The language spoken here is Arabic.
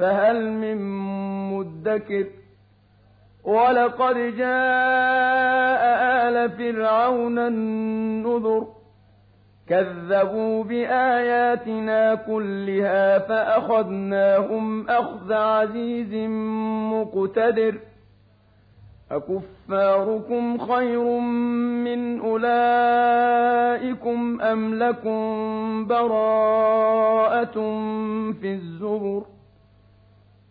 فَهَلْ مِن مُّدَّكِرٍ؟ وَلَقَدْ جَاءَ آلَ فِرْعَوْنَ النُّذُرُ. كَذَّبُوا بِآيَاتِنَا كُلِّهَا فَأَخَذْنَاهُمْ أَخْذَ عَزِيزٍ مُّقْتَدِرٍ. أَكُفَّارُكُمْ خَيْرٌ مِّنْ أُولَٰئِكُمْ أَمْ لَكُم بَرَاءَةٌ فِي الزُّبُرِ؟